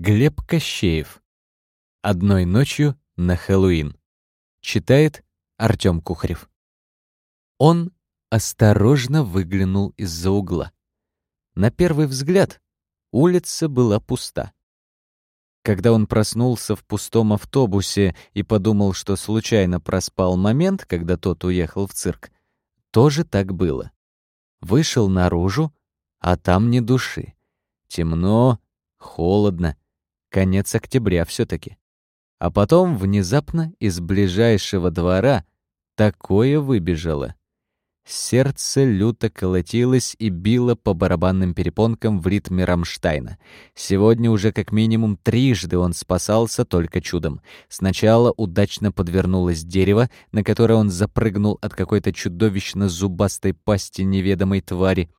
Глеб Кощеев. Одной ночью на Хэллоуин. Читает Артём Кухарев. Он осторожно выглянул из-за угла. На первый взгляд улица была пуста. Когда он проснулся в пустом автобусе и подумал, что случайно проспал момент, когда тот уехал в цирк, тоже так было. Вышел наружу, а там ни души. Темно, холодно, Конец октября все-таки. А потом внезапно из ближайшего двора такое выбежало. Сердце люто колотилось и било по барабанным перепонкам в ритме Рамштайна. Сегодня уже как минимум трижды он спасался только чудом. Сначала удачно подвернулось дерево, на которое он запрыгнул от какой-то чудовищно зубастой пасти неведомой твари.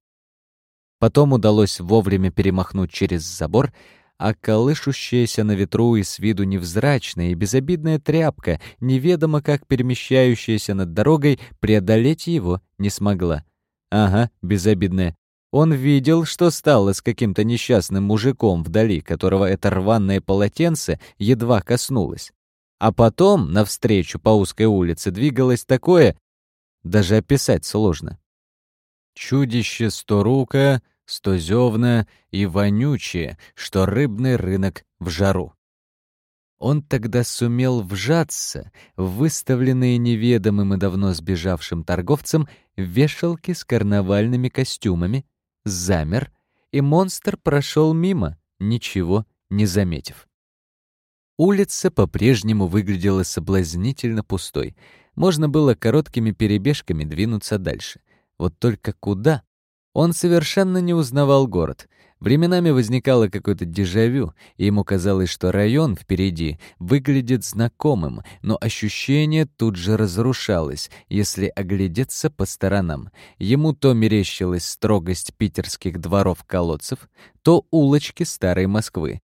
Потом удалось вовремя перемахнуть через забор, а колышущаяся на ветру и с виду невзрачная и безобидная тряпка, неведомо как перемещающаяся над дорогой, преодолеть его не смогла. Ага, безобидная. Он видел, что стало с каким-то несчастным мужиком вдали, которого это рваное полотенце едва коснулось. А потом, навстречу по узкой улице, двигалось такое, даже описать сложно. Чудище сторука стозёвно и вонючее, что рыбный рынок в жару. Он тогда сумел вжаться в выставленные неведомым и давно сбежавшим торговцам вешалки с карнавальными костюмами, замер, и монстр прошел мимо, ничего не заметив. Улица по-прежнему выглядела соблазнительно пустой. Можно было короткими перебежками двинуться дальше. Вот только куда? Он совершенно не узнавал город. Временами возникало какое-то дежавю, и ему казалось, что район впереди выглядит знакомым, но ощущение тут же разрушалось, если оглядеться по сторонам. Ему то мерещилась строгость питерских дворов-колодцев, то улочки старой Москвы.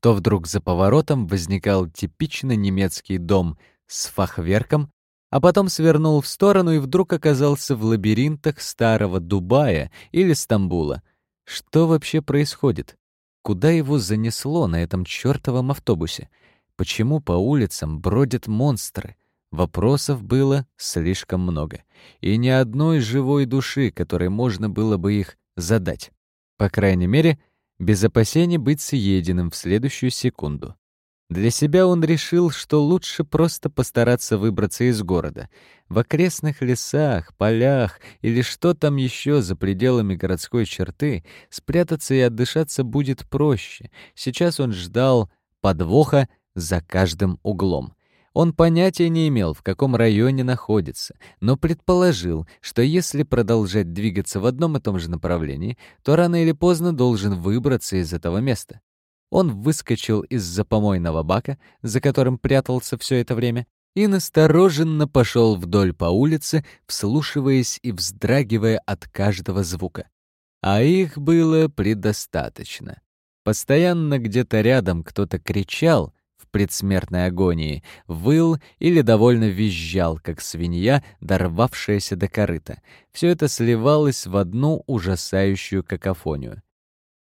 То вдруг за поворотом возникал типично немецкий дом с фахверком, а потом свернул в сторону и вдруг оказался в лабиринтах старого Дубая или Стамбула. Что вообще происходит? Куда его занесло на этом чёртовом автобусе? Почему по улицам бродят монстры? Вопросов было слишком много, и ни одной живой души, которой можно было бы их задать. По крайней мере, без опасений быть съеденным в следующую секунду. Для себя он решил, что лучше просто постараться выбраться из города. В окрестных лесах, полях или что там еще за пределами городской черты спрятаться и отдышаться будет проще. Сейчас он ждал подвоха за каждым углом. Он понятия не имел, в каком районе находится, но предположил, что если продолжать двигаться в одном и том же направлении, то рано или поздно должен выбраться из этого места. Он выскочил из-за помойного бака, за которым прятался все это время, и настороженно пошел вдоль по улице, вслушиваясь и вздрагивая от каждого звука. А их было предостаточно. Постоянно где-то рядом кто-то кричал в предсмертной агонии, выл или довольно визжал, как свинья, дорвавшаяся до корыта. Все это сливалось в одну ужасающую какофонию.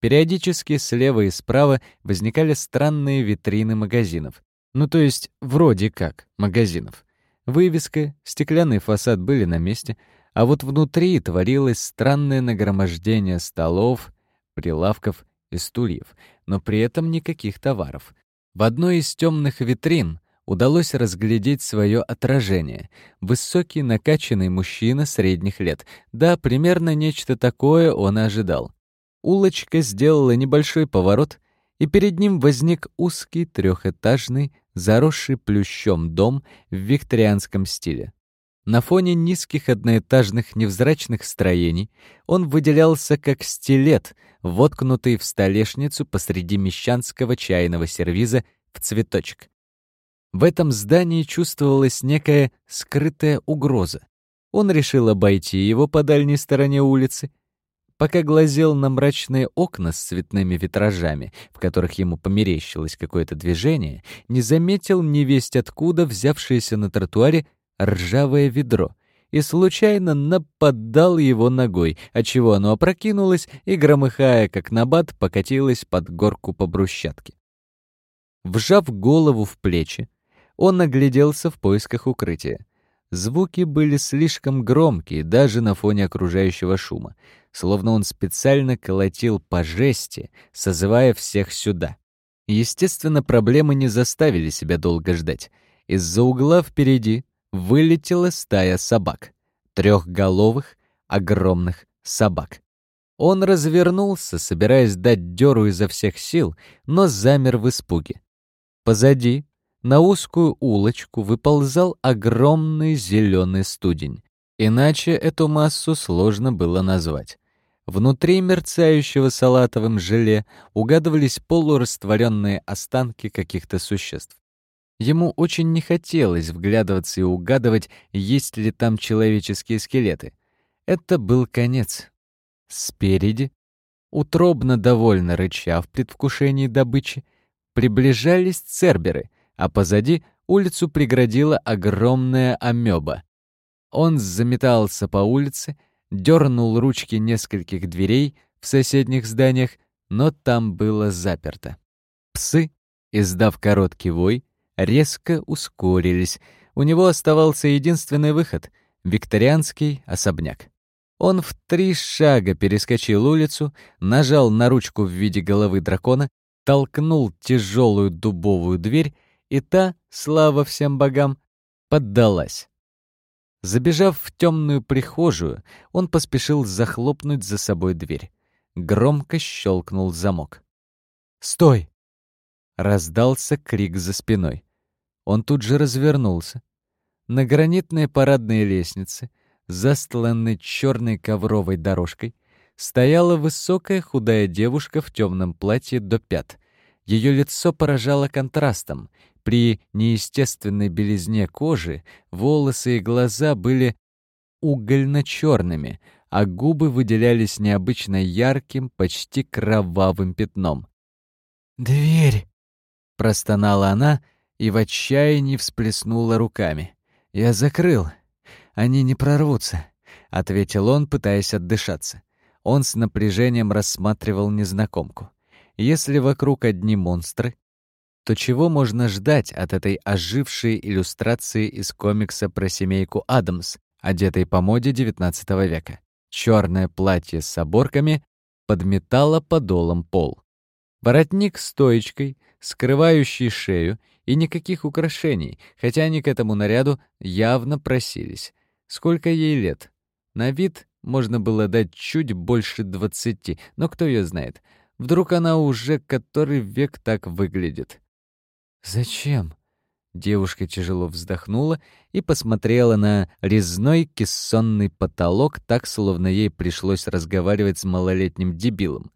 Периодически слева и справа возникали странные витрины магазинов. Ну, то есть, вроде как, магазинов. Вывеска, стеклянный фасад были на месте, а вот внутри творилось странное нагромождение столов, прилавков и стульев, но при этом никаких товаров. В одной из темных витрин удалось разглядеть свое отражение. Высокий, накачанный мужчина средних лет. Да, примерно нечто такое он ожидал. Улочка сделала небольшой поворот, и перед ним возник узкий трехэтажный, заросший плющом дом в викторианском стиле. На фоне низких одноэтажных невзрачных строений он выделялся как стилет, воткнутый в столешницу посреди мещанского чайного сервиза в цветочек. В этом здании чувствовалась некая скрытая угроза. Он решил обойти его по дальней стороне улицы Пока глазел на мрачные окна с цветными витражами, в которых ему померещилось какое-то движение, не заметил невесть откуда взявшееся на тротуаре ржавое ведро и случайно нападал его ногой, отчего оно опрокинулось и, громыхая как набат, покатилось под горку по брусчатке. Вжав голову в плечи, он огляделся в поисках укрытия. Звуки были слишком громкие даже на фоне окружающего шума, словно он специально колотил по жести, созывая всех сюда. Естественно, проблемы не заставили себя долго ждать. Из-за угла впереди вылетела стая собак. Трехголовых, огромных собак. Он развернулся, собираясь дать дёру изо всех сил, но замер в испуге. Позади, на узкую улочку, выползал огромный зеленый студень. Иначе эту массу сложно было назвать. Внутри мерцающего салатовым желе угадывались полурастворенные останки каких-то существ. Ему очень не хотелось вглядываться и угадывать, есть ли там человеческие скелеты. Это был конец. Спереди, утробно довольно рыча в предвкушении добычи, приближались церберы, а позади улицу преградила огромная амеба. Он заметался по улице, дернул ручки нескольких дверей в соседних зданиях, но там было заперто. Псы, издав короткий вой, резко ускорились. У него оставался единственный выход — викторианский особняк. Он в три шага перескочил улицу, нажал на ручку в виде головы дракона, толкнул тяжелую дубовую дверь, и та, слава всем богам, поддалась. Забежав в темную прихожую, он поспешил захлопнуть за собой дверь. Громко щелкнул замок. «Стой!» Раздался крик за спиной. Он тут же развернулся. На гранитной парадной лестнице, застланной черной ковровой дорожкой, стояла высокая худая девушка в темном платье до пят. Ее лицо поражало контрастом. При неестественной белизне кожи волосы и глаза были угольно-черными, а губы выделялись необычно ярким, почти кровавым пятном. «Дверь!» — простонала она и в отчаянии всплеснула руками. «Я закрыл. Они не прорвутся», — ответил он, пытаясь отдышаться. Он с напряжением рассматривал незнакомку. Если вокруг одни монстры, то чего можно ждать от этой ожившей иллюстрации из комикса про семейку Адамс, одетой по моде XIX века? Черное платье с оборками подметало подолом пол. Воротник с стоечкой, скрывающий шею, и никаких украшений, хотя они к этому наряду явно просились. Сколько ей лет? На вид можно было дать чуть больше двадцати, но кто ее знает. Вдруг она уже который век так выглядит. «Зачем?» Девушка тяжело вздохнула и посмотрела на резной кессонный потолок, так, словно ей пришлось разговаривать с малолетним дебилом.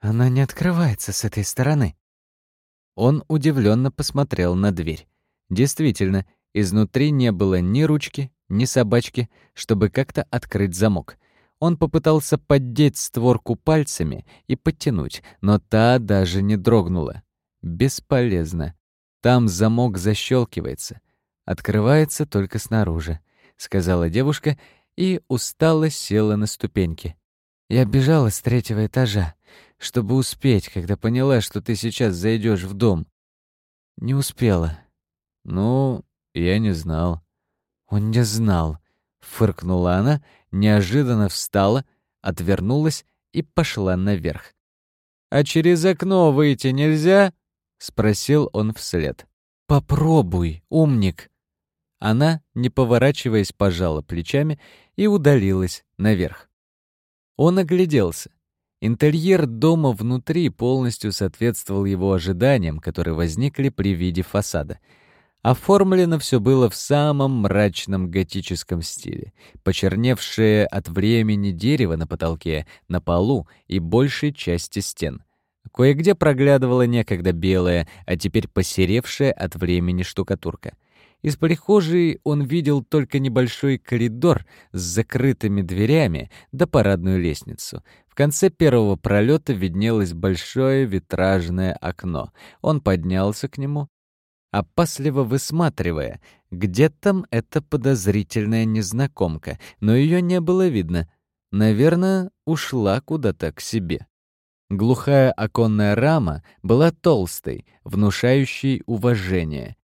«Она не открывается с этой стороны». Он удивленно посмотрел на дверь. Действительно, изнутри не было ни ручки, ни собачки, чтобы как-то открыть замок. Он попытался поддеть створку пальцами и подтянуть, но та даже не дрогнула. Бесполезно. Там замок защелкивается. Открывается только снаружи, сказала девушка и устало села на ступеньки. Я бежала с третьего этажа, чтобы успеть, когда поняла, что ты сейчас зайдешь в дом. Не успела. Ну, я не знал. Он не знал. Фыркнула она, неожиданно встала, отвернулась и пошла наверх. «А через окно выйти нельзя?» — спросил он вслед. «Попробуй, умник!» Она, не поворачиваясь, пожала плечами и удалилась наверх. Он огляделся. Интерьер дома внутри полностью соответствовал его ожиданиям, которые возникли при виде фасада — Оформлено все было в самом мрачном готическом стиле. Почерневшее от времени дерево на потолке, на полу и большей части стен. Кое-где проглядывала некогда белая, а теперь посеревшая от времени штукатурка. Из прихожей он видел только небольшой коридор с закрытыми дверями да парадную лестницу. В конце первого пролета виднелось большое витражное окно. Он поднялся к нему, опасливо высматривая, Где там эта подозрительная незнакомка, но ее не было видно. Наверное, ушла куда-то к себе. Глухая оконная рама была толстой, внушающей уважение.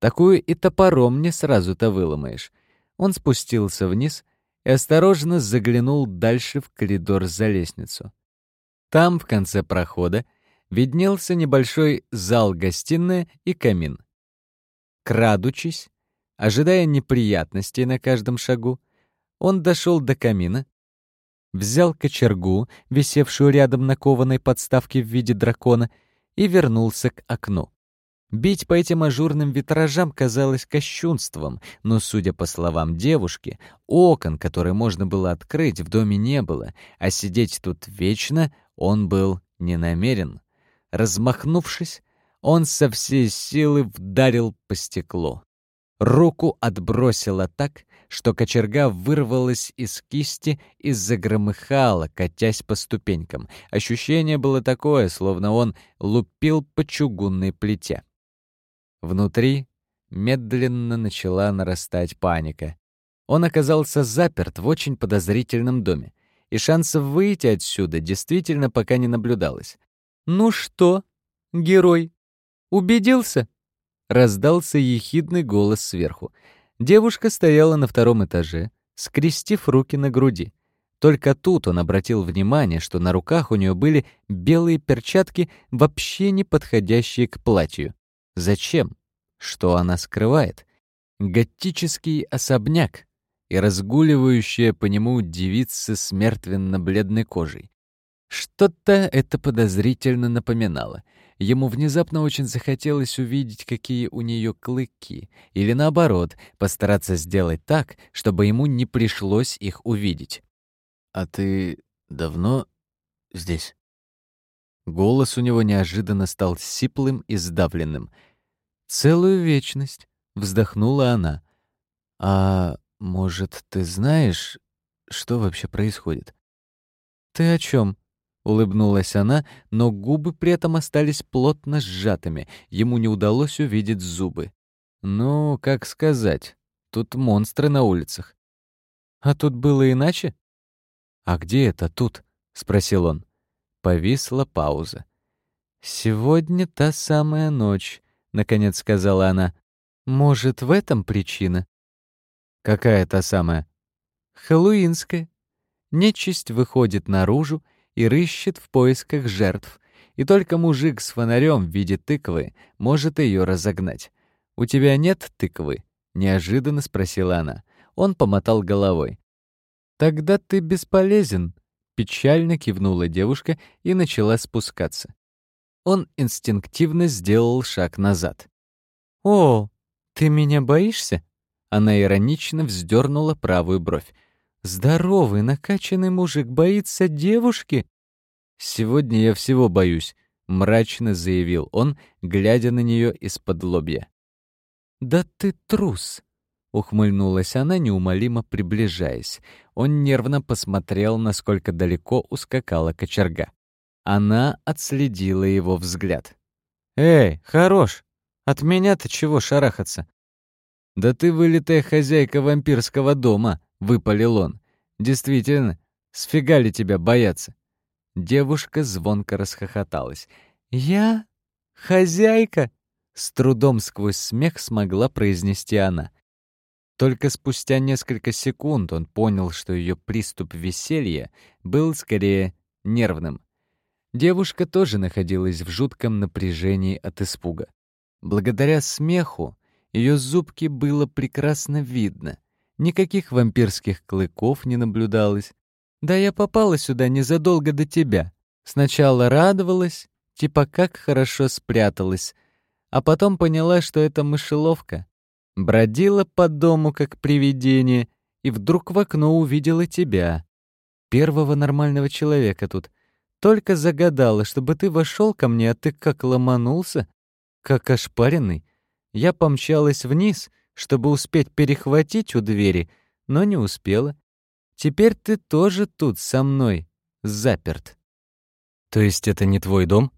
Такую и топором не сразу-то выломаешь. Он спустился вниз и осторожно заглянул дальше в коридор за лестницу. Там, в конце прохода, виднелся небольшой зал-гостиная и камин. Крадучись, ожидая неприятностей на каждом шагу, он дошел до камина, взял кочергу, висевшую рядом на кованой подставке в виде дракона, и вернулся к окну. Бить по этим ажурным витражам казалось кощунством, но, судя по словам девушки, окон, которые можно было открыть, в доме не было, а сидеть тут вечно он был не намерен. Размахнувшись, он со всей силы вдарил по стеклу. Руку отбросило так, что кочерга вырвалась из кисти и загромыхала, катясь по ступенькам. Ощущение было такое, словно он лупил по чугунной плите. Внутри медленно начала нарастать паника. Он оказался заперт в очень подозрительном доме, и шансов выйти отсюда действительно пока не наблюдалось. «Ну что, герой, убедился?» Раздался ехидный голос сверху. Девушка стояла на втором этаже, скрестив руки на груди. Только тут он обратил внимание, что на руках у нее были белые перчатки, вообще не подходящие к платью. Зачем? Что она скрывает? Готический особняк и разгуливающая по нему девица с мертвенно-бледной кожей. Что-то это подозрительно напоминало. Ему внезапно очень захотелось увидеть, какие у нее клыки, или наоборот, постараться сделать так, чтобы ему не пришлось их увидеть. «А ты давно здесь?» Голос у него неожиданно стал сиплым и сдавленным — «Целую вечность», — вздохнула она. «А может, ты знаешь, что вообще происходит?» «Ты о чем? Улыбнулась она, но губы при этом остались плотно сжатыми, ему не удалось увидеть зубы. «Ну, как сказать, тут монстры на улицах». «А тут было иначе?» «А где это тут?» — спросил он. Повисла пауза. «Сегодня та самая ночь, наконец сказала она. Может, в этом причина? Какая та самая? Хэллоуинская. Нечисть выходит наружу и рыщет в поисках жертв, и только мужик с фонарем в виде тыквы может ее разогнать. «У тебя нет тыквы?» — неожиданно спросила она. Он помотал головой. «Тогда ты бесполезен», — печально кивнула девушка и начала спускаться. Он инстинктивно сделал шаг назад. «О, ты меня боишься?» Она иронично вздернула правую бровь. «Здоровый, накачанный мужик боится девушки?» «Сегодня я всего боюсь», — мрачно заявил он, глядя на нее из-под лобья. «Да ты трус!» — ухмыльнулась она, неумолимо приближаясь. Он нервно посмотрел, насколько далеко ускакала кочерга. Она отследила его взгляд. «Эй, хорош! От меня-то чего шарахаться?» «Да ты вылитая хозяйка вампирского дома», — выпалил он. «Действительно, сфига ли тебя бояться?» Девушка звонко расхохоталась. «Я? Хозяйка?» С трудом сквозь смех смогла произнести она. Только спустя несколько секунд он понял, что ее приступ веселья был скорее нервным. Девушка тоже находилась в жутком напряжении от испуга. Благодаря смеху ее зубки было прекрасно видно. Никаких вампирских клыков не наблюдалось. Да я попала сюда незадолго до тебя. Сначала радовалась, типа как хорошо спряталась, а потом поняла, что это мышеловка. Бродила по дому как привидение и вдруг в окно увидела тебя. Первого нормального человека тут. Только загадала, чтобы ты вошел ко мне, а ты как ломанулся, как ошпаренный. Я помчалась вниз, чтобы успеть перехватить у двери, но не успела. Теперь ты тоже тут со мной, заперт. То есть это не твой дом?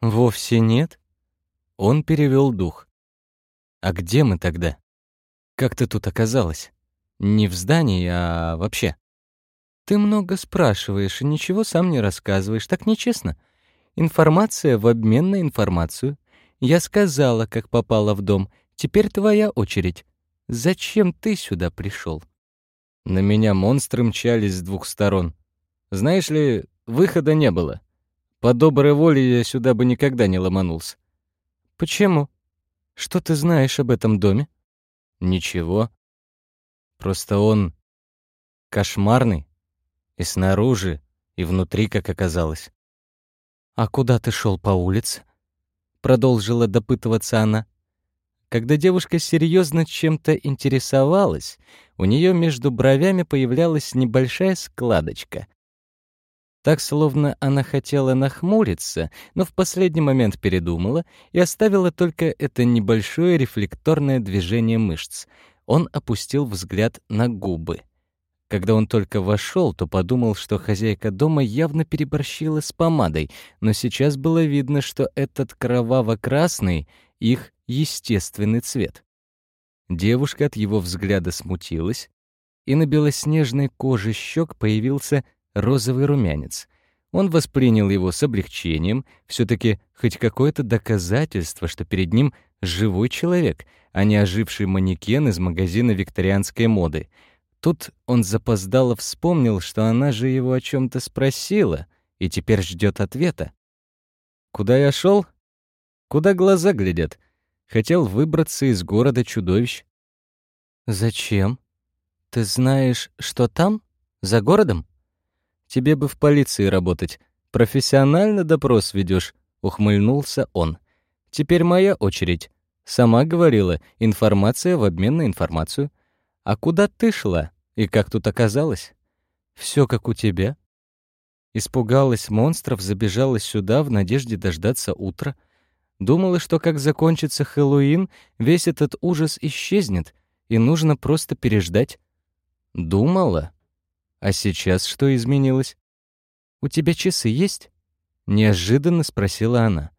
Вовсе нет. Он перевел дух. А где мы тогда? Как ты тут оказалась? Не в здании, а вообще. Ты много спрашиваешь и ничего сам не рассказываешь, так нечестно. Информация в обмен на информацию. Я сказала, как попала в дом. Теперь твоя очередь. Зачем ты сюда пришел? На меня монстры мчались с двух сторон. Знаешь ли, выхода не было. По доброй воле я сюда бы никогда не ломанулся. Почему? Что ты знаешь об этом доме? Ничего. Просто он кошмарный. И снаружи, и внутри, как оказалось. «А куда ты шел по улице?» Продолжила допытываться она. Когда девушка серьезно чем-то интересовалась, у нее между бровями появлялась небольшая складочка. Так, словно она хотела нахмуриться, но в последний момент передумала и оставила только это небольшое рефлекторное движение мышц. Он опустил взгляд на губы. Когда он только вошел, то подумал, что хозяйка дома явно переборщила с помадой, но сейчас было видно, что этот кроваво-красный — их естественный цвет. Девушка от его взгляда смутилась, и на белоснежной коже щек появился розовый румянец. Он воспринял его с облегчением, все таки хоть какое-то доказательство, что перед ним живой человек, а не оживший манекен из магазина викторианской моды — Тут он запоздало вспомнил, что она же его о чем то спросила и теперь ждет ответа. Куда я шел? Куда глаза глядят? Хотел выбраться из города чудовищ. Зачем? Ты знаешь, что там? За городом? Тебе бы в полиции работать. Профессионально допрос ведешь, ухмыльнулся он. Теперь моя очередь. Сама говорила, информация в обмен на информацию. А куда ты шла? И как тут оказалась? Все как у тебя. Испугалась монстров, забежала сюда в надежде дождаться утра. Думала, что как закончится Хэллоуин, весь этот ужас исчезнет, и нужно просто переждать. Думала? А сейчас что изменилось? «У тебя часы есть?» — неожиданно спросила она.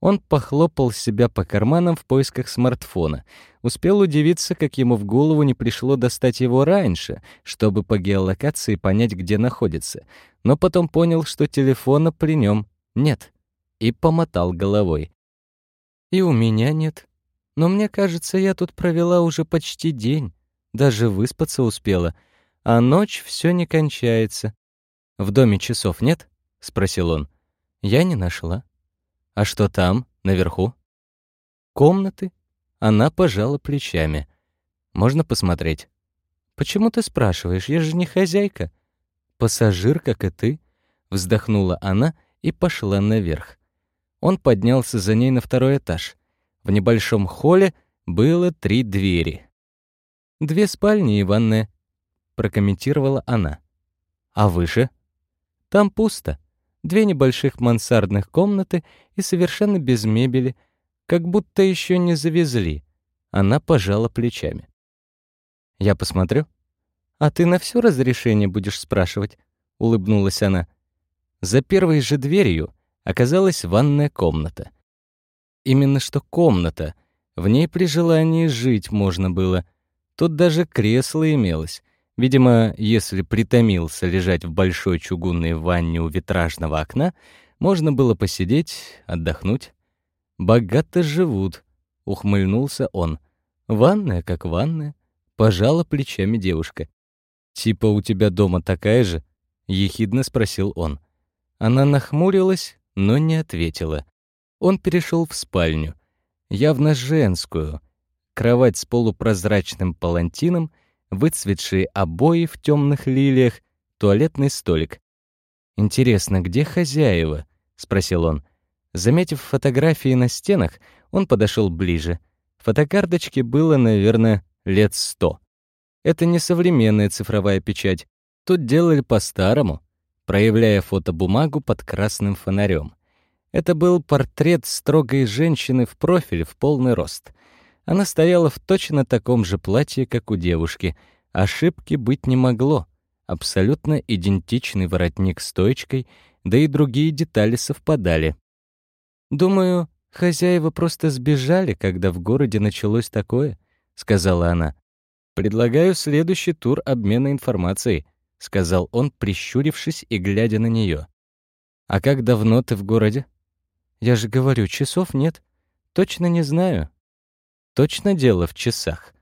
Он похлопал себя по карманам в поисках смартфона. Успел удивиться, как ему в голову не пришло достать его раньше, чтобы по геолокации понять, где находится. Но потом понял, что телефона при нем нет. И помотал головой. «И у меня нет. Но мне кажется, я тут провела уже почти день. Даже выспаться успела. А ночь все не кончается. В доме часов нет?» — спросил он. «Я не нашла». «А что там, наверху?» «Комнаты». Она пожала плечами. «Можно посмотреть?» «Почему ты спрашиваешь? Я же не хозяйка». «Пассажир, как и ты», — вздохнула она и пошла наверх. Он поднялся за ней на второй этаж. В небольшом холле было три двери. «Две спальни и ванная», — прокомментировала она. «А выше?» «Там пусто две небольших мансардных комнаты и совершенно без мебели, как будто еще не завезли. Она пожала плечами. «Я посмотрю?» «А ты на все разрешение будешь спрашивать?» — улыбнулась она. За первой же дверью оказалась ванная комната. Именно что комната. В ней при желании жить можно было. Тут даже кресло имелось — Видимо, если притомился лежать в большой чугунной ванне у витражного окна, можно было посидеть, отдохнуть. «Богато живут», — ухмыльнулся он. «Ванная как ванная», — пожала плечами девушка. «Типа у тебя дома такая же?» — ехидно спросил он. Она нахмурилась, но не ответила. Он перешел в спальню, явно женскую. Кровать с полупрозрачным палантином — выцветшие обои в темных лилиях, туалетный столик. «Интересно, где хозяева?» — спросил он. Заметив фотографии на стенах, он подошел ближе. Фотокарточке было, наверное, лет сто. Это не современная цифровая печать. Тут делали по-старому, проявляя фотобумагу под красным фонарем. Это был портрет строгой женщины в профиль в полный рост. Она стояла в точно таком же платье, как у девушки. Ошибки быть не могло. Абсолютно идентичный воротник с точкой, да и другие детали совпадали. «Думаю, хозяева просто сбежали, когда в городе началось такое», — сказала она. «Предлагаю следующий тур обмена информацией», — сказал он, прищурившись и глядя на нее. «А как давно ты в городе?» «Я же говорю, часов нет. Точно не знаю». «Точно дело в часах.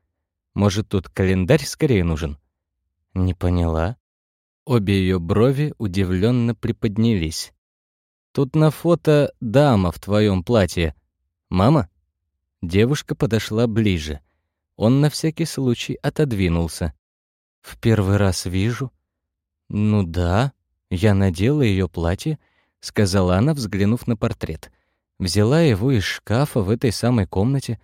Может, тут календарь скорее нужен?» «Не поняла». Обе ее брови удивленно приподнялись. «Тут на фото дама в твоем платье. Мама?» Девушка подошла ближе. Он на всякий случай отодвинулся. «В первый раз вижу». «Ну да, я надела ее платье», — сказала она, взглянув на портрет. Взяла его из шкафа в этой самой комнате.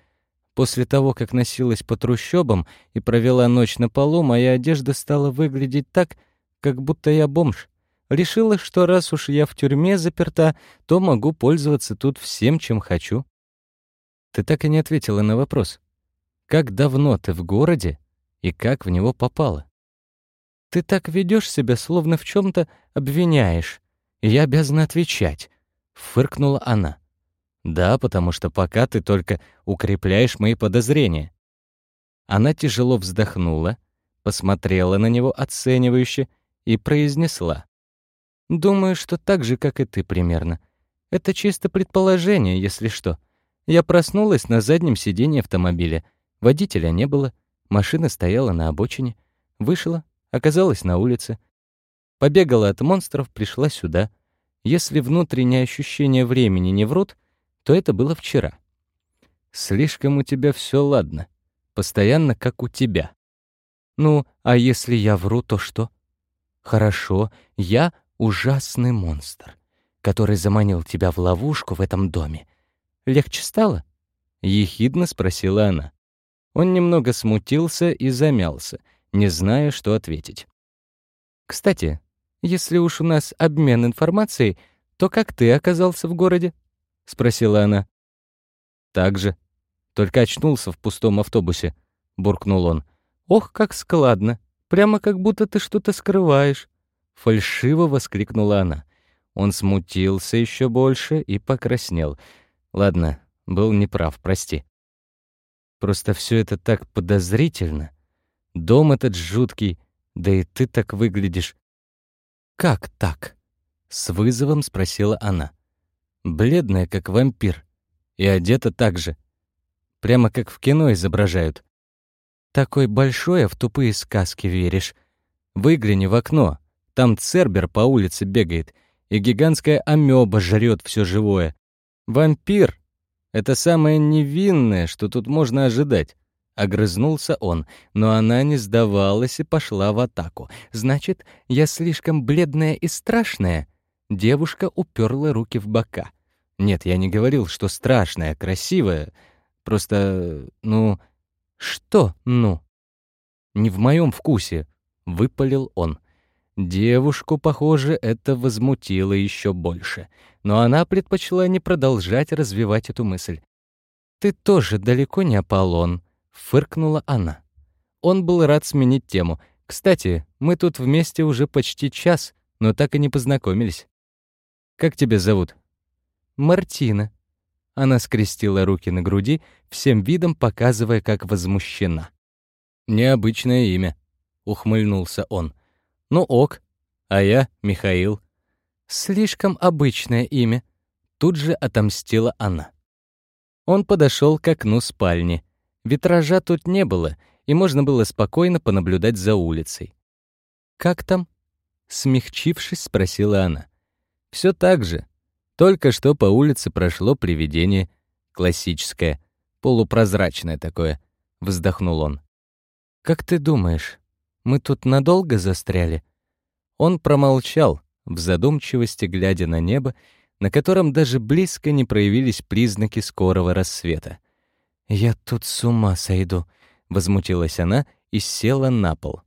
После того, как носилась по трущобам и провела ночь на полу, моя одежда стала выглядеть так, как будто я бомж. Решила, что раз уж я в тюрьме заперта, то могу пользоваться тут всем, чем хочу. Ты так и не ответила на вопрос. Как давно ты в городе и как в него попала? Ты так ведешь себя, словно в чем то обвиняешь, я обязана отвечать, — фыркнула она. Да, потому что пока ты только укрепляешь мои подозрения. Она тяжело вздохнула, посмотрела на него оценивающе и произнесла. «Думаю, что так же, как и ты примерно. Это чисто предположение, если что. Я проснулась на заднем сиденье автомобиля — Водителя не было, машина стояла на обочине. Вышла, оказалась на улице. Побегала от монстров, пришла сюда. Если внутренние ощущения времени не врут, то это было вчера. Слишком у тебя все ладно. Постоянно как у тебя. Ну, а если я вру, то что? Хорошо, я ужасный монстр, который заманил тебя в ловушку в этом доме. Легче стало? Ехидно спросила она. Он немного смутился и замялся, не зная, что ответить. «Кстати, если уж у нас обмен информацией, то как ты оказался в городе?» — спросила она. «Так же. Только очнулся в пустом автобусе», — буркнул он. «Ох, как складно! Прямо как будто ты что-то скрываешь!» Фальшиво воскликнула она. Он смутился еще больше и покраснел. «Ладно, был неправ, прости». Просто все это так подозрительно. Дом этот жуткий, да и ты так выглядишь. Как так? С вызовом спросила она. Бледная, как вампир, и одета так же. Прямо как в кино изображают. Такой большой, а в тупые сказки веришь. Выгляни в окно. Там цербер по улице бегает, и гигантская амеба жрет все живое. Вампир это самое невинное, что тут можно ожидать. Огрызнулся он, но она не сдавалась и пошла в атаку. Значит, я слишком бледная и страшная? Девушка уперла руки в бока. Нет, я не говорил, что страшная, красивая. Просто, ну... Что «ну»? Не в моем вкусе, выпалил он. Девушку, похоже, это возмутило еще больше, но она предпочла не продолжать развивать эту мысль. «Ты тоже далеко не Аполлон», — фыркнула она. Он был рад сменить тему. «Кстати, мы тут вместе уже почти час, но так и не познакомились». «Как тебя зовут?» «Мартина». Она скрестила руки на груди, всем видом показывая, как возмущена. «Необычное имя», — ухмыльнулся он. Ну ок. А я Михаил. Слишком обычное имя. Тут же отомстила она. Он подошел к окну спальни. Витража тут не было, и можно было спокойно понаблюдать за улицей. «Как там?» Смягчившись, спросила она. Все так же. Только что по улице прошло привидение. Классическое, полупрозрачное такое. Вздохнул он. «Как ты думаешь, мы тут надолго застряли?» Он промолчал, в задумчивости глядя на небо, на котором даже близко не проявились признаки скорого рассвета. «Я тут с ума сойду», — возмутилась она и села на пол.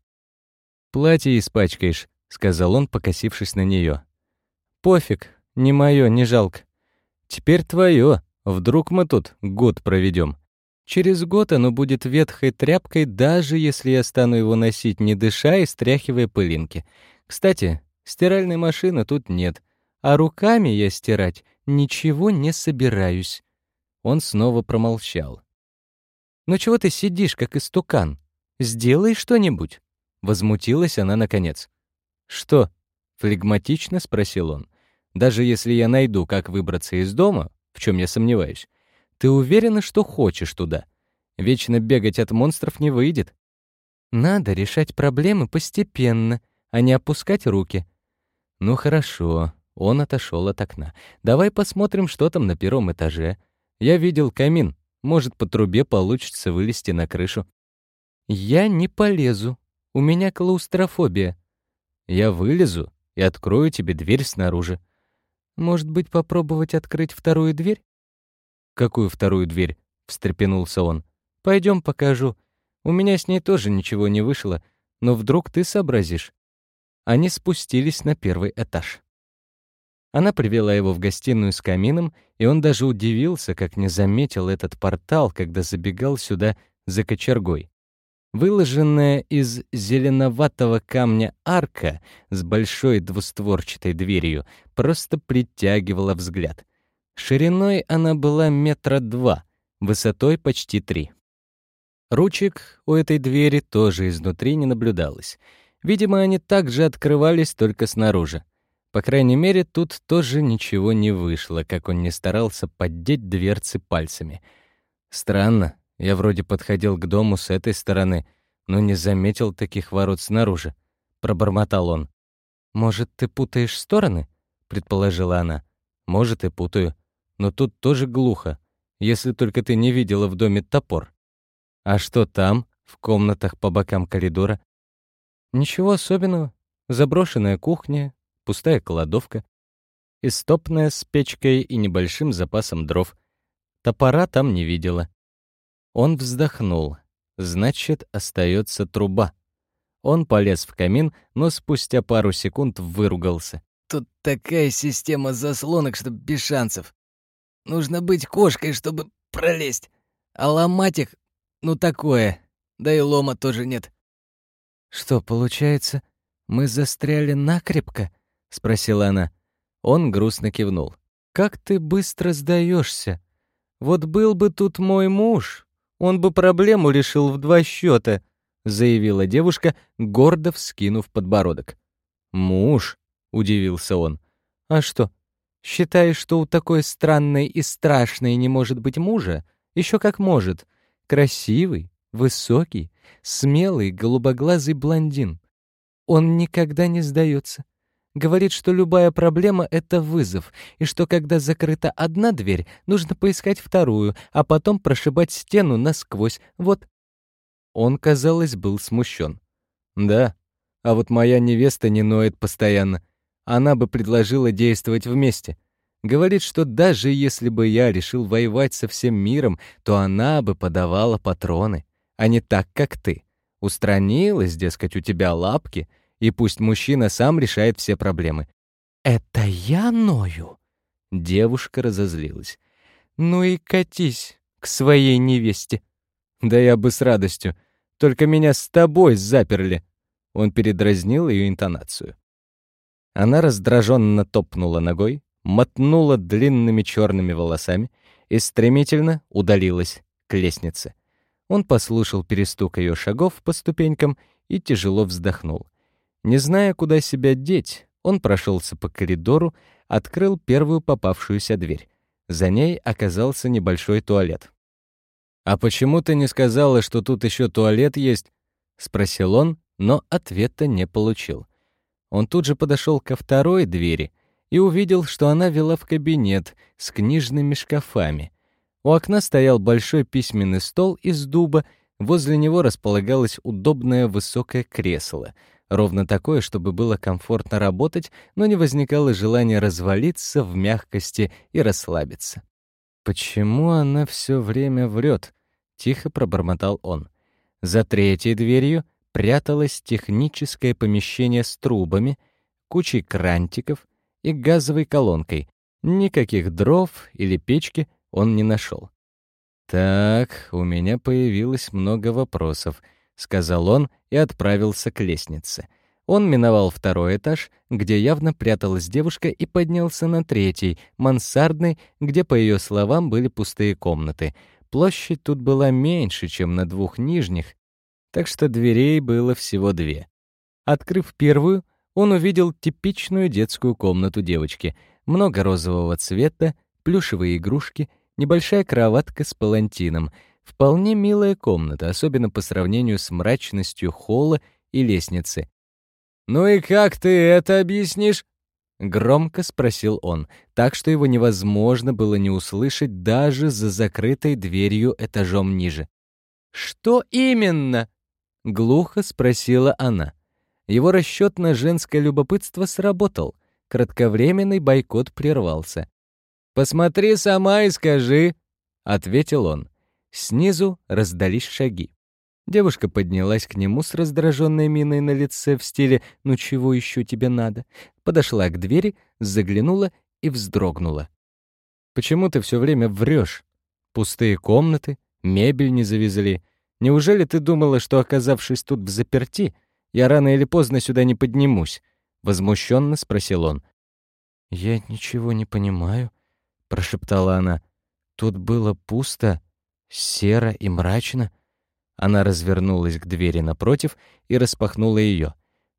«Платье испачкаешь», — сказал он, покосившись на нее. «Пофиг, не мое, не жалко. Теперь твое, вдруг мы тут год проведем. Через год оно будет ветхой тряпкой, даже если я стану его носить, не дыша и стряхивая пылинки. Кстати, стиральной машины тут нет, а руками я стирать ничего не собираюсь. Он снова промолчал. «Ну чего ты сидишь, как истукан? Сделай что-нибудь!» Возмутилась она наконец. «Что?» — флегматично спросил он. «Даже если я найду, как выбраться из дома, в чем я сомневаюсь, ты уверена, что хочешь туда? Вечно бегать от монстров не выйдет. Надо решать проблемы постепенно, а не опускать руки. Ну хорошо, он отошел от окна. Давай посмотрим, что там на первом этаже. Я видел камин. Может, по трубе получится вылезти на крышу. Я не полезу. У меня клаустрофобия. Я вылезу и открою тебе дверь снаружи. Может быть, попробовать открыть вторую дверь? Какую вторую дверь? встрепенулся он. Пойдем покажу. У меня с ней тоже ничего не вышло, но вдруг ты сообразишь. Они спустились на первый этаж. Она привела его в гостиную с камином, и он даже удивился, как не заметил этот портал, когда забегал сюда за кочергой. Выложенная из зеленоватого камня арка с большой двустворчатой дверью просто притягивала взгляд. Шириной она была метра два, высотой почти три. Ручек у этой двери тоже изнутри не наблюдалось. Видимо, они также открывались только снаружи. По крайней мере, тут тоже ничего не вышло, как он не старался поддеть дверцы пальцами. Странно, я вроде подходил к дому с этой стороны, но не заметил таких ворот снаружи. Пробормотал он. «Может, ты путаешь стороны?» — предположила она. «Может, и путаю. Но тут тоже глухо, если только ты не видела в доме топор. А что там, в комнатах по бокам коридора? Ничего особенного. Заброшенная кухня, пустая кладовка, истопная с печкой и небольшим запасом дров. Топора там не видела. Он вздохнул. Значит, остается труба. Он полез в камин, но спустя пару секунд выругался. «Тут такая система заслонок, что без шансов. Нужно быть кошкой, чтобы пролезть. А ломать их, ну такое. Да и лома тоже нет». «Что, получается, мы застряли накрепко?» — спросила она. Он грустно кивнул. «Как ты быстро сдаешься. Вот был бы тут мой муж, он бы проблему решил в два счета, заявила девушка, гордо вскинув подбородок. Муж? удивился он. А что? Считаешь, что у такой странной и страшной не может быть мужа? Еще как может. Красивый, высокий, смелый, голубоглазый блондин. Он никогда не сдается. Говорит, что любая проблема — это вызов, и что когда закрыта одна дверь, нужно поискать вторую, а потом прошибать стену насквозь. Вот. Он, казалось, был смущен. Да, а вот моя невеста не ноет постоянно. Она бы предложила действовать вместе. Говорит, что даже если бы я решил воевать со всем миром, то она бы подавала патроны, а не так, как ты. Устранилась, дескать, у тебя лапки — и пусть мужчина сам решает все проблемы. «Это я ною?» Девушка разозлилась. «Ну и катись к своей невесте». «Да я бы с радостью. Только меня с тобой заперли». Он передразнил ее интонацию. Она раздраженно топнула ногой, мотнула длинными черными волосами и стремительно удалилась к лестнице. Он послушал перестук ее шагов по ступенькам и тяжело вздохнул. Не зная, куда себя деть, он прошелся по коридору, открыл первую попавшуюся дверь. За ней оказался небольшой туалет. «А почему ты не сказала, что тут еще туалет есть?» — спросил он, но ответа не получил. Он тут же подошел ко второй двери и увидел, что она вела в кабинет с книжными шкафами. У окна стоял большой письменный стол из дуба, возле него располагалось удобное высокое кресло — Ровно такое, чтобы было комфортно работать, но не возникало желания развалиться в мягкости и расслабиться. «Почему она все время врет?» — тихо пробормотал он. За третьей дверью пряталось техническое помещение с трубами, кучей крантиков и газовой колонкой. Никаких дров или печки он не нашел. «Так, у меня появилось много вопросов», — сказал он и отправился к лестнице. Он миновал второй этаж, где явно пряталась девушка, и поднялся на третий, мансардный, где, по ее словам, были пустые комнаты. Площадь тут была меньше, чем на двух нижних. так что дверей было всего две. Открыв первую, он увидел типичную детскую комнату девочки. Много розового цвета, плюшевые игрушки, небольшая кроватка с палантином. Вполне милая комната, особенно по сравнению с мрачностью холла и лестницы. «Ну и как ты это объяснишь?» Громко спросил он, так что его невозможно было не услышать даже за закрытой дверью этажом ниже. «Что именно?» — глухо спросила она. Его расчет на женское любопытство сработал. Кратковременный бойкот прервался. «Посмотри сама и скажи», — ответил он. Снизу раздались шаги. Девушка поднялась к нему с раздраженной миной на лице в стиле «Ну чего еще тебе надо?», подошла к двери, заглянула и вздрогнула. «Почему ты все время врешь? Пустые комнаты, мебель не завезли. Неужели ты думала, что, оказавшись тут в заперти, я рано или поздно сюда не поднимусь?» — возмущенно спросил он. «Я ничего не понимаю», — прошептала она. «Тут было пусто, серо и мрачно». Она развернулась к двери напротив и распахнула ее.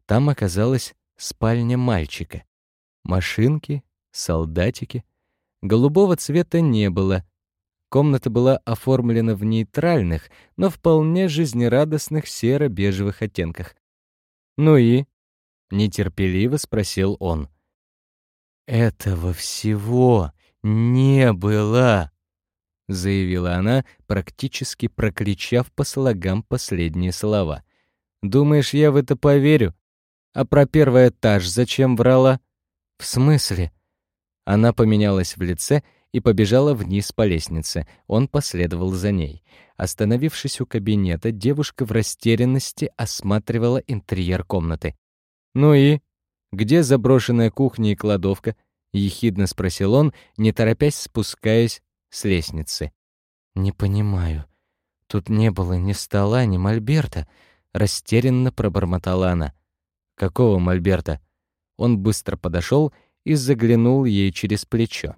Там оказалась спальня мальчика. Машинки, солдатики. Голубого цвета не было. Комната была оформлена в нейтральных, но вполне жизнерадостных серо-бежевых оттенках. «Ну и?» — нетерпеливо спросил он. «Этого всего не было!» — заявила она, практически прокричав по слогам последние слова. «Думаешь, я в это поверю? А про первый этаж зачем врала?» «В смысле?» Она поменялась в лице и побежала вниз по лестнице. Он последовал за ней. Остановившись у кабинета, девушка в растерянности осматривала интерьер комнаты. «Ну и? Где заброшенная кухня и кладовка?» — ехидно спросил он, не торопясь спускаясь с лестницы. «Не понимаю. Тут не было ни стола, ни мольберта», — растерянно пробормотала она. «Какого мольберта?» Он быстро подошел и заглянул ей через плечо.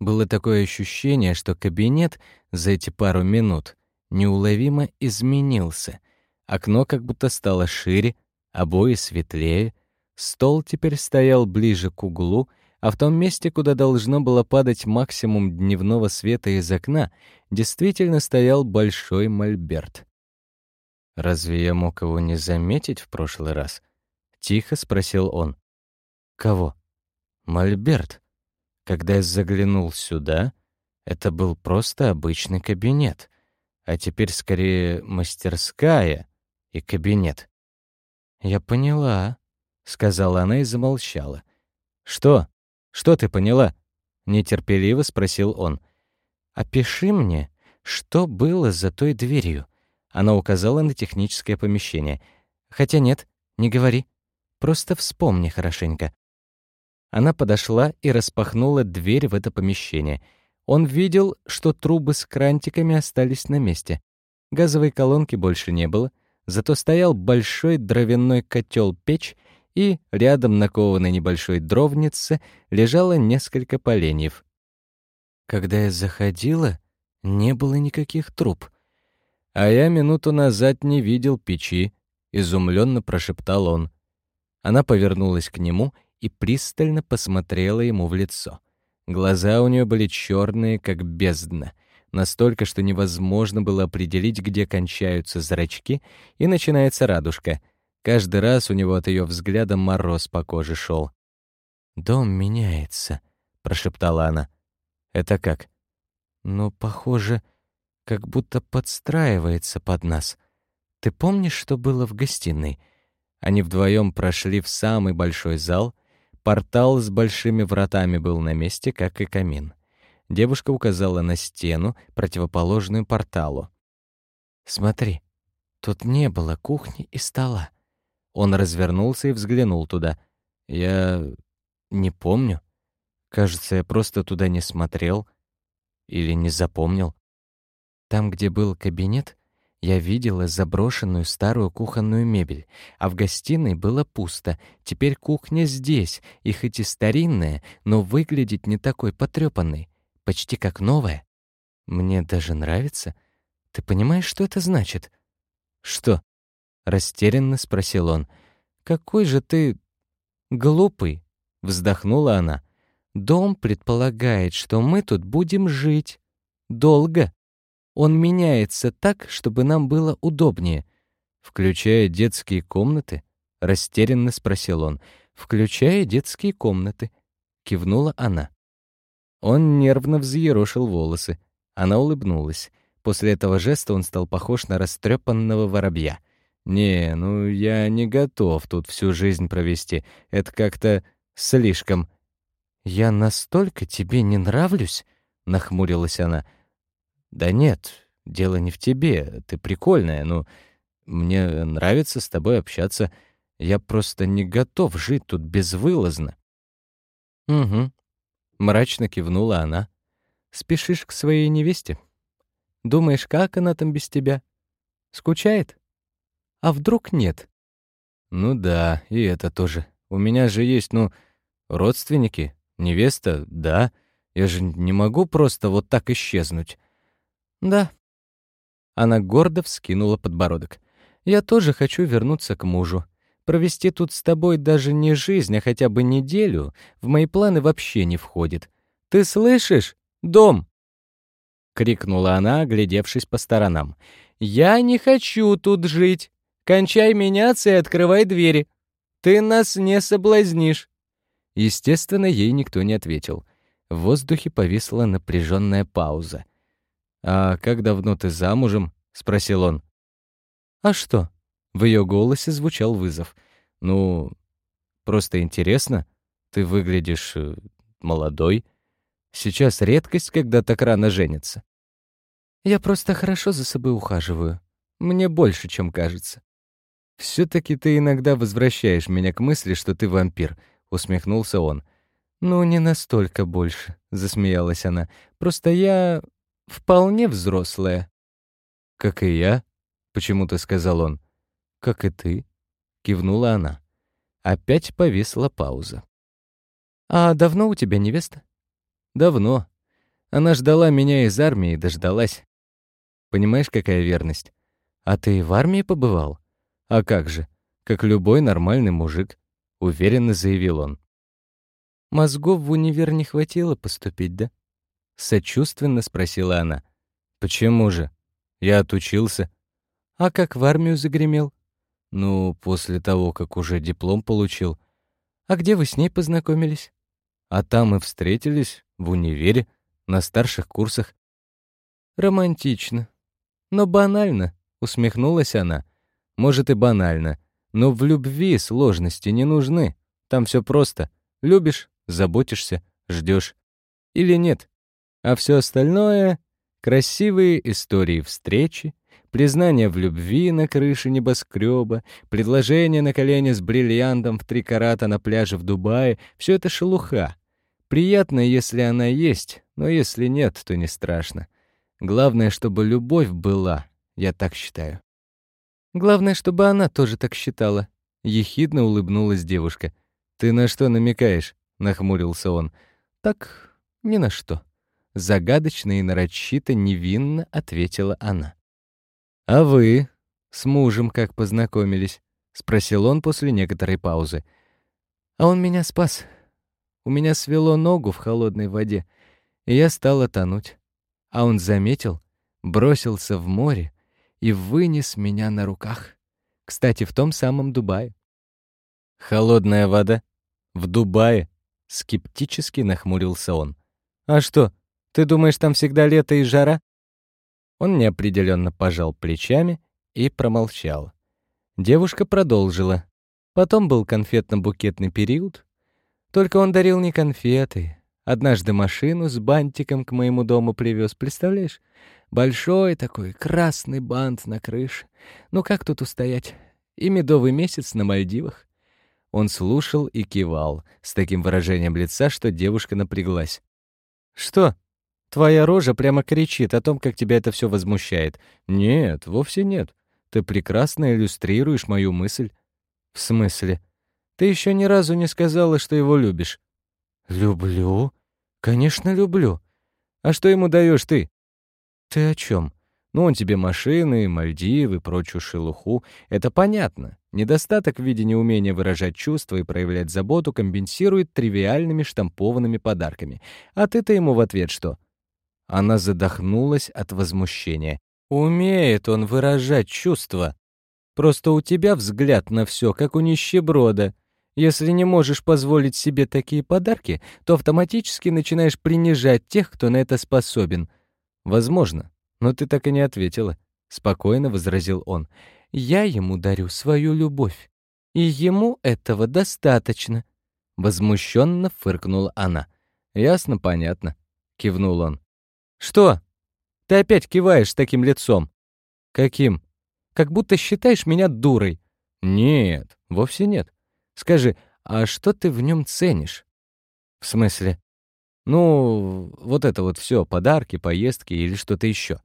Было такое ощущение, что кабинет за эти пару минут неуловимо изменился. Окно как будто стало шире, обои светлее, стол теперь стоял ближе к углу — а в том месте, куда должно было падать максимум дневного света из окна, действительно стоял большой мольберт. «Разве я мог его не заметить в прошлый раз?» — тихо спросил он. «Кого?» «Мольберт. Когда я заглянул сюда, это был просто обычный кабинет, а теперь скорее мастерская и кабинет». «Я поняла», — сказала она и замолчала. «Что?» «Что ты поняла?» — нетерпеливо спросил он. «Опиши мне, что было за той дверью?» Она указала на техническое помещение. «Хотя нет, не говори. Просто вспомни хорошенько». Она подошла и распахнула дверь в это помещение. Он видел, что трубы с крантиками остались на месте. Газовой колонки больше не было, зато стоял большой дровяной котел-печь и рядом на кованой небольшой дровнице лежало несколько поленьев. Когда я заходила, не было никаких труб. А я минуту назад не видел печи, изумленно прошептал он. Она повернулась к нему и пристально посмотрела ему в лицо. Глаза у нее были черные, как бездна, настолько, что невозможно было определить, где кончаются зрачки и начинается радужка — Каждый раз у него от ее взгляда мороз по коже шел. «Дом меняется», — прошептала она. «Это как?» «Ну, похоже, как будто подстраивается под нас. Ты помнишь, что было в гостиной?» Они вдвоем прошли в самый большой зал. Портал с большими вратами был на месте, как и камин. Девушка указала на стену, противоположную порталу. «Смотри, тут не было кухни и стола. Он развернулся и взглянул туда. Я не помню. Кажется, я просто туда не смотрел или не запомнил. Там, где был кабинет, я видела заброшенную старую кухонную мебель, а в гостиной было пусто. Теперь кухня здесь, и хоть и старинная, но выглядит не такой потрепанной, почти как новая. Мне даже нравится. Ты понимаешь, что это значит? «Что?» — растерянно спросил он. «Какой же ты глупый!» — вздохнула она. «Дом предполагает, что мы тут будем жить. Долго. Он меняется так, чтобы нам было удобнее. Включая детские комнаты?» — растерянно спросил он. «Включая детские комнаты», — кивнула она. Он нервно взъерошил волосы. Она улыбнулась. После этого жеста он стал похож на растрепанного воробья. «Не, ну я не готов тут всю жизнь провести. Это как-то слишком...» «Я настолько тебе не нравлюсь?» — нахмурилась она. «Да нет, дело не в тебе. Ты прикольная, но мне нравится с тобой общаться. Я просто не готов жить тут безвылазно». «Угу», — мрачно кивнула она. «Спешишь к своей невесте? Думаешь, как она там без тебя? Скучает? А вдруг нет?» «Ну да, и это тоже. У меня же есть, ну, родственники, невеста, да. Я же не могу просто вот так исчезнуть». «Да». Она гордо вскинула подбородок. «Я тоже хочу вернуться к мужу. Провести тут с тобой даже не жизнь, а хотя бы неделю в мои планы вообще не входит. Ты слышишь? Дом!» — крикнула она, оглядевшись по сторонам. «Я не хочу тут жить. Кончай меняться и открывай двери. Ты нас не соблазнишь». Естественно, ей никто не ответил. В воздухе повисла напряженная пауза. «А как давно ты замужем?» — спросил он. «А что?» В ее голосе звучал вызов. «Ну, просто интересно. Ты выглядишь э, молодой. Сейчас редкость, когда так рано женятся». «Я просто хорошо за собой ухаживаю. Мне больше, чем кажется». «Все-таки ты иногда возвращаешь меня к мысли, что ты вампир», — усмехнулся он. «Ну, не настолько больше», — засмеялась она. «Просто я вполне взрослая». «Как и я», — почему-то сказал он как и ты», — кивнула она. Опять повисла пауза. «А давно у тебя невеста?» «Давно. Она ждала меня из армии и дождалась. Понимаешь, какая верность? А ты в армии побывал? А как же? Как любой нормальный мужик», — уверенно заявил он. «Мозгов в универ не хватило поступить, да?» Сочувственно спросила она. «Почему же? Я отучился». «А как в армию загремел?» Ну, после того, как уже диплом получил. А где вы с ней познакомились? А там и встретились, в универе, на старших курсах. Романтично. Но банально, усмехнулась она. Может и банально, но в любви сложности не нужны. Там все просто. Любишь, заботишься, ждешь. Или нет. А все остальное — красивые истории встречи, признание в любви на крыше небоскреба, предложение на колени с бриллиантом в три карата на пляже в Дубае — все это шелуха. Приятно, если она есть, но если нет, то не страшно. Главное, чтобы любовь была, я так считаю. Главное, чтобы она тоже так считала. Ехидно улыбнулась девушка. «Ты на что намекаешь?» — нахмурился он. «Так, ни на что». Загадочно и нарочито невинно ответила она. «А вы с мужем как познакомились?» — спросил он после некоторой паузы. «А он меня спас. У меня свело ногу в холодной воде, и я стала тонуть. А он заметил, бросился в море и вынес меня на руках. Кстати, в том самом Дубае». «Холодная вода? В Дубае?» — скептически нахмурился он. «А что, ты думаешь, там всегда лето и жара?» Он неопределенно пожал плечами и промолчал. Девушка продолжила. Потом был конфетно-букетный период. Только он дарил не конфеты. Однажды машину с бантиком к моему дому привез, представляешь? Большой такой красный бант на крыше. Ну как тут устоять? И медовый месяц на Мальдивах. Он слушал и кивал, с таким выражением лица, что девушка напряглась. «Что?» Твоя рожа прямо кричит о том, как тебя это все возмущает. Нет, вовсе нет. Ты прекрасно иллюстрируешь мою мысль. В смысле? Ты еще ни разу не сказала, что его любишь. Люблю? Конечно, люблю. А что ему даешь ты? Ты о чем? Ну, он тебе машины, Мальдивы, прочую шелуху. Это понятно. Недостаток в виде неумения выражать чувства и проявлять заботу компенсирует тривиальными штампованными подарками. А ты-то ему в ответ что? Она задохнулась от возмущения. Умеет он выражать чувства. Просто у тебя взгляд на все, как у нищеброда. Если не можешь позволить себе такие подарки, то автоматически начинаешь принижать тех, кто на это способен. Возможно, «Но ты так и не ответила», — спокойно возразил он. «Я ему дарю свою любовь, и ему этого достаточно». Возмущенно фыркнула она. «Ясно, понятно», — кивнул он. «Что? Ты опять киваешь с таким лицом?» «Каким? Как будто считаешь меня дурой». «Нет, вовсе нет. Скажи, а что ты в нем ценишь?» «В смысле?» «Ну, вот это вот все, подарки, поездки или что-то еще.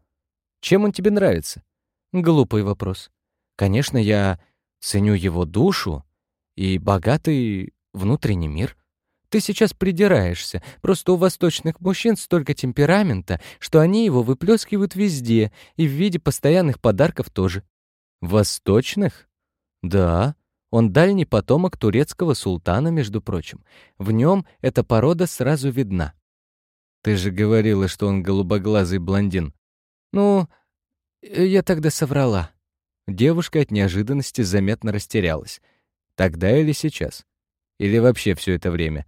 Чем он тебе нравится? Глупый вопрос. Конечно, я ценю его душу и богатый внутренний мир. Ты сейчас придираешься. Просто у восточных мужчин столько темперамента, что они его выплескивают везде, и в виде постоянных подарков тоже. Восточных? Да. Он дальний потомок турецкого султана, между прочим. В нем эта порода сразу видна. Ты же говорила, что он голубоглазый блондин. «Ну, э, я тогда соврала». Девушка от неожиданности заметно растерялась. Тогда или сейчас? Или вообще все это время?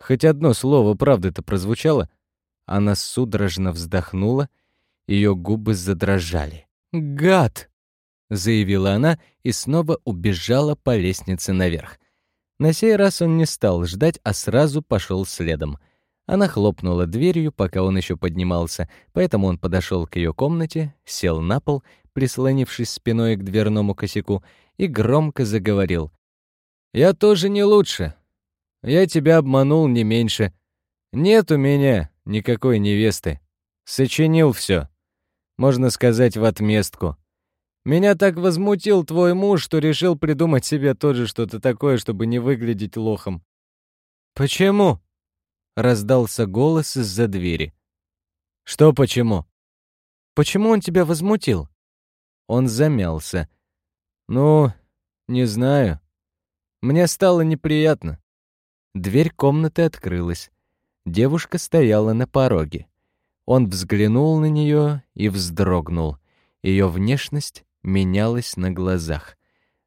Хоть одно слово правды-то прозвучало? Она судорожно вздохнула, ее губы задрожали. «Гад!» — заявила она и снова убежала по лестнице наверх. На сей раз он не стал ждать, а сразу пошел следом — она хлопнула дверью, пока он еще поднимался, поэтому он подошел к ее комнате, сел на пол, прислонившись спиной к дверному косяку, и громко заговорил. «Я тоже не лучше. Я тебя обманул не меньше. Нет у меня никакой невесты. Сочинил все. Можно сказать, в отместку. Меня так возмутил твой муж, что решил придумать себе тоже что-то такое, чтобы не выглядеть лохом». «Почему?» раздался голос из-за двери. «Что почему?» «Почему он тебя возмутил?» Он замялся. «Ну, не знаю. Мне стало неприятно». Дверь комнаты открылась. Девушка стояла на пороге. Он взглянул на нее и вздрогнул. Ее внешность менялась на глазах.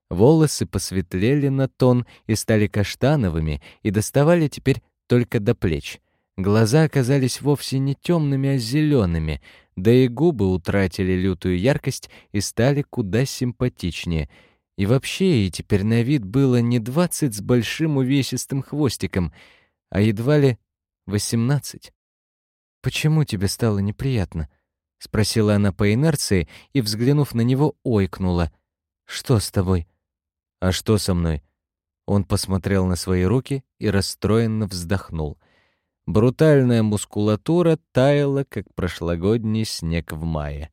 Волосы посветлели на тон и стали каштановыми и доставали теперь только до плеч. Глаза оказались вовсе не темными, а зелеными, да и губы утратили лютую яркость и стали куда симпатичнее. И вообще ей теперь на вид было не двадцать с большим увесистым хвостиком, а едва ли восемнадцать. «Почему тебе стало неприятно?» — спросила она по инерции и, взглянув на него, ойкнула. «Что с тобой?» «А что со мной?» Он посмотрел на свои руки и расстроенно вздохнул. Брутальная мускулатура таяла, как прошлогодний снег в мае.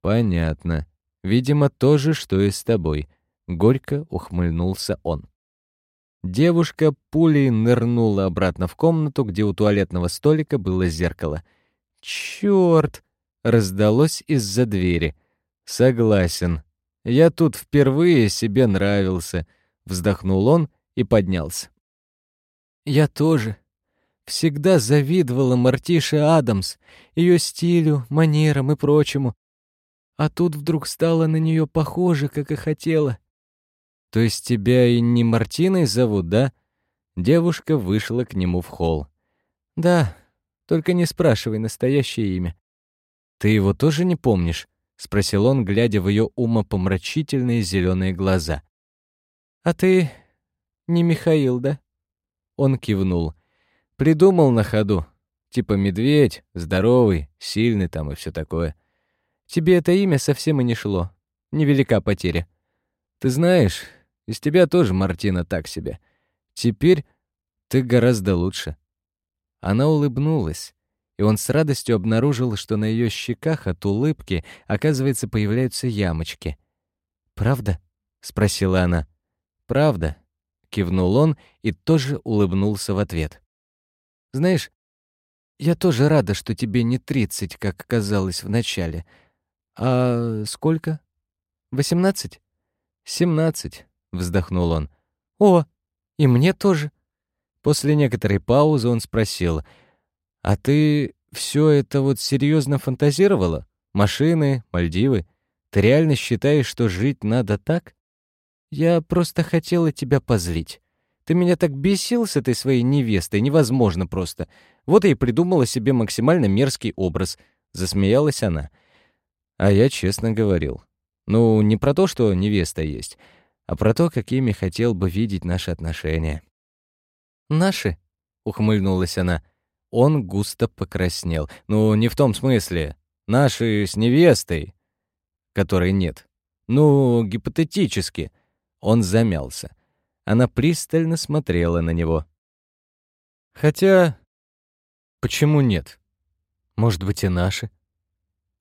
«Понятно. Видимо, то же, что и с тобой», — горько ухмыльнулся он. Девушка пулей нырнула обратно в комнату, где у туалетного столика было зеркало. «Чёрт!» — раздалось из-за двери. «Согласен. Я тут впервые себе нравился», Вздохнул он и поднялся. «Я тоже. Всегда завидовала Мартише Адамс, ее стилю, манерам и прочему. А тут вдруг стала на нее похожа, как и хотела. То есть тебя и не Мартиной зовут, да?» Девушка вышла к нему в холл. «Да, только не спрашивай настоящее имя». «Ты его тоже не помнишь?» — спросил он, глядя в ее умопомрачительные зеленые глаза. «А ты не Михаил, да?» Он кивнул. «Придумал на ходу. Типа медведь, здоровый, сильный там и все такое. Тебе это имя совсем и не шло. Невелика потеря. Ты знаешь, из тебя тоже Мартина так себе. Теперь ты гораздо лучше». Она улыбнулась, и он с радостью обнаружил, что на ее щеках от улыбки, оказывается, появляются ямочки. «Правда?» — спросила она. «Правда», — кивнул он и тоже улыбнулся в ответ. «Знаешь, я тоже рада, что тебе не тридцать, как казалось вначале, «А сколько?» «Восемнадцать?» «Семнадцать», — вздохнул он. «О, и мне тоже». После некоторой паузы он спросил, «А ты все это вот серьезно фантазировала? Машины, Мальдивы? Ты реально считаешь, что жить надо так?» «Я просто хотела тебя позлить. Ты меня так бесил с этой своей невестой, невозможно просто. Вот и придумала себе максимально мерзкий образ», — засмеялась она. А я честно говорил. Ну, не про то, что невеста есть, а про то, какими хотел бы видеть наши отношения. «Наши?» — ухмыльнулась она. Он густо покраснел. Ну, не в том смысле. Наши с невестой, которой нет. Ну, гипотетически. Он замялся. Она пристально смотрела на него. Хотя, почему нет? Может быть, и наши?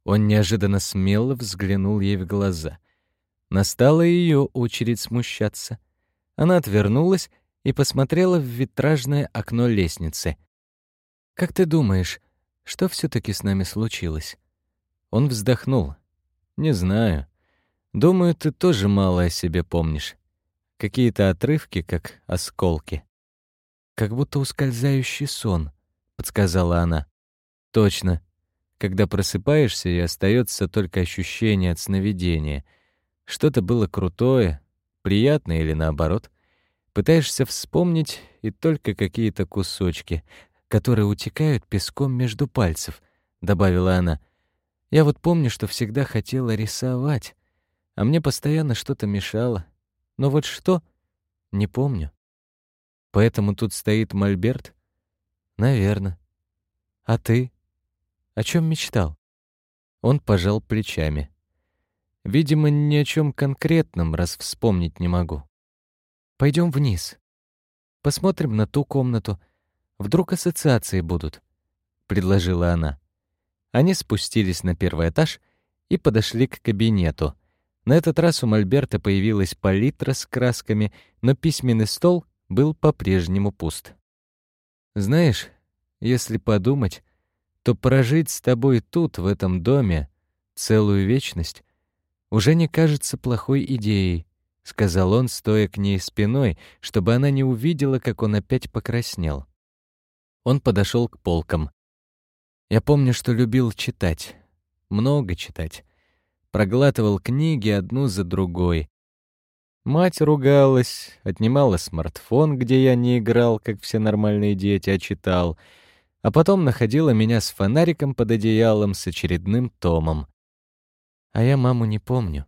Он неожиданно смело взглянул ей в глаза. Настала ее очередь смущаться. Она отвернулась и посмотрела в витражное окно лестницы. «Как ты думаешь, что все таки с нами случилось?» Он вздохнул. «Не знаю. Думаю, ты тоже мало о себе помнишь. Какие-то отрывки, как осколки. Как будто ускользающий сон», — подсказала она. «Точно. Когда просыпаешься, и остается только ощущение от сновидения — что-то было крутое, приятное или наоборот. Пытаешься вспомнить, и только какие-то кусочки, которые утекают песком между пальцев, — добавила она. Я вот помню, что всегда хотела рисовать, а мне постоянно что-то мешало. Но вот что — не помню. Поэтому тут стоит мольберт? Наверно. А ты? О чем мечтал? Он пожал плечами. Видимо, ни о чем конкретном, раз вспомнить не могу. Пойдем вниз. Посмотрим на ту комнату. Вдруг ассоциации будут, — предложила она. Они спустились на первый этаж и подошли к кабинету. На этот раз у Мольберта появилась палитра с красками, но письменный стол был по-прежнему пуст. «Знаешь, если подумать, то прожить с тобой тут, в этом доме, целую вечность уже не кажется плохой идеей», — сказал он, стоя к ней спиной, чтобы она не увидела, как он опять покраснел. Он подошел к полкам. Я помню, что любил читать. Много читать. Проглатывал книги одну за другой. Мать ругалась, отнимала смартфон, где я не играл, как все нормальные дети, а читал. А потом находила меня с фонариком под одеялом с очередным томом. А я маму не помню.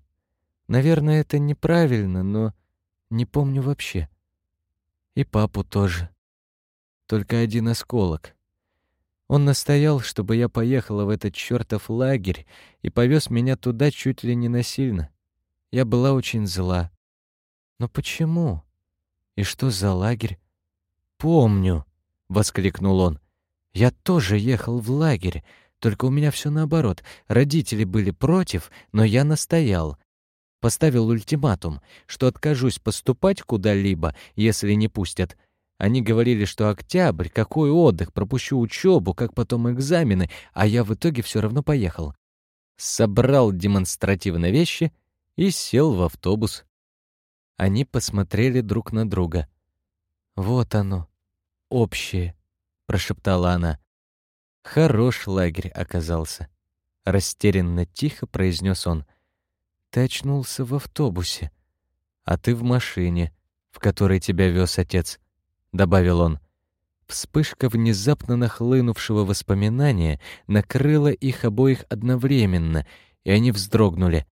Наверное, это неправильно, но не помню вообще. И папу тоже. Только один осколок. Он настоял, чтобы я поехала в этот чертов лагерь и повез меня туда чуть ли не насильно. Я была очень зла. Но почему? И что за лагерь? «Помню!» — воскликнул он. «Я тоже ехал в лагерь, только у меня все наоборот. Родители были против, но я настоял. Поставил ультиматум, что откажусь поступать куда-либо, если не пустят. Они говорили, что октябрь, какой отдых, пропущу учебу, как потом экзамены, а я в итоге все равно поехал. Собрал демонстративно вещи и сел в автобус. Они посмотрели друг на друга. «Вот оно, общее», — прошептала она. Хорош лагерь оказался. Растерянно тихо произнес он. Ты очнулся в автобусе, а ты в машине, в которой тебя вез отец, добавил он. Вспышка внезапно нахлынувшего воспоминания накрыла их обоих одновременно, и они вздрогнули.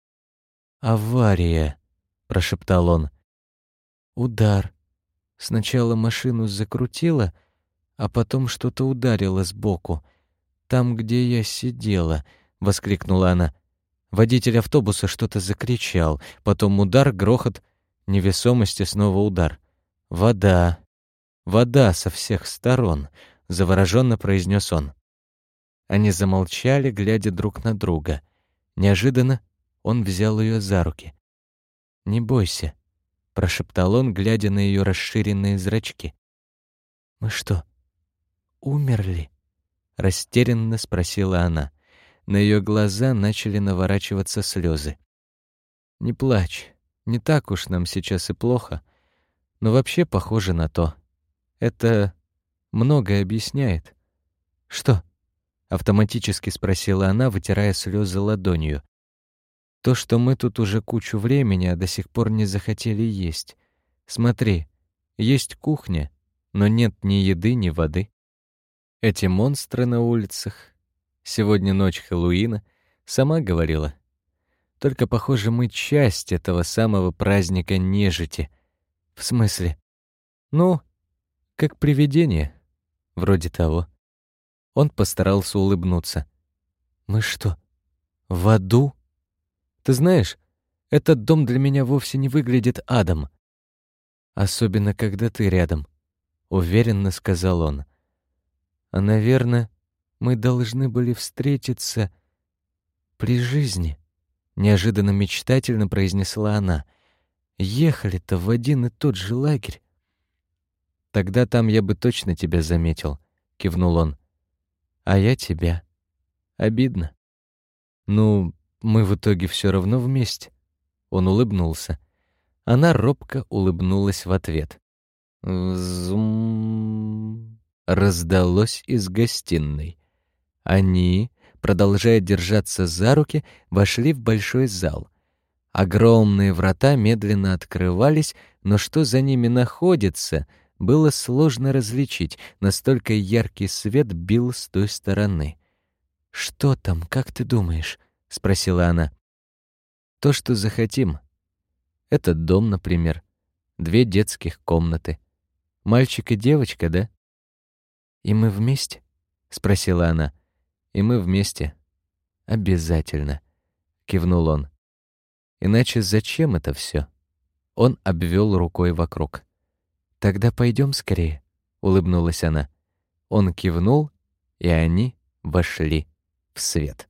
«Авария», — прошептал он. «Удар. Сначала машину закрутило, а потом что-то ударило сбоку там, где я сидела», — воскликнула она. Водитель автобуса что-то закричал, потом удар, грохот, невесомости снова удар. «Вода! Вода со всех сторон!» — завороженно произнес он. Они замолчали, глядя друг на друга. Неожиданно он взял ее за руки. «Не бойся», — прошептал он, глядя на ее расширенные зрачки. «Мы что, умерли?» — растерянно спросила она. На ее глаза начали наворачиваться слезы. «Не плачь, не так уж нам сейчас и плохо, но вообще похоже на то. Это многое объясняет». «Что?» — автоматически спросила она, вытирая слезы ладонью. «То, что мы тут уже кучу времени, а до сих пор не захотели есть. Смотри, есть кухня, но нет ни еды, ни воды. Эти монстры на улицах. Сегодня ночь Хэллоуина, сама говорила. Только, похоже, мы часть этого самого праздника нежити. В смысле? Ну, как привидение. Вроде того. Он постарался улыбнуться. Мы что, в аду? Ты знаешь, этот дом для меня вовсе не выглядит адом. Особенно, когда ты рядом, — уверенно сказал он. А, наверное, мы должны были встретиться при жизни, неожиданно мечтательно произнесла она. Ехали-то в один и тот же лагерь. Тогда там я бы точно тебя заметил, кивнул он. А я тебя. Обидно. Ну, мы в итоге все равно вместе. Он улыбнулся. Она робко улыбнулась в ответ. Зум раздалось из гостиной. Они, продолжая держаться за руки, вошли в большой зал. Огромные врата медленно открывались, но что за ними находится, было сложно различить, настолько яркий свет бил с той стороны. «Что там, как ты думаешь?» — спросила она. «То, что захотим. Этот дом, например. Две детских комнаты. Мальчик и девочка, да?» «И мы вместе?» — спросила она. «И мы вместе. Обязательно», — кивнул он. «Иначе зачем это все? Он обвел рукой вокруг. «Тогда пойдем скорее», — улыбнулась она. Он кивнул, и они вошли в свет.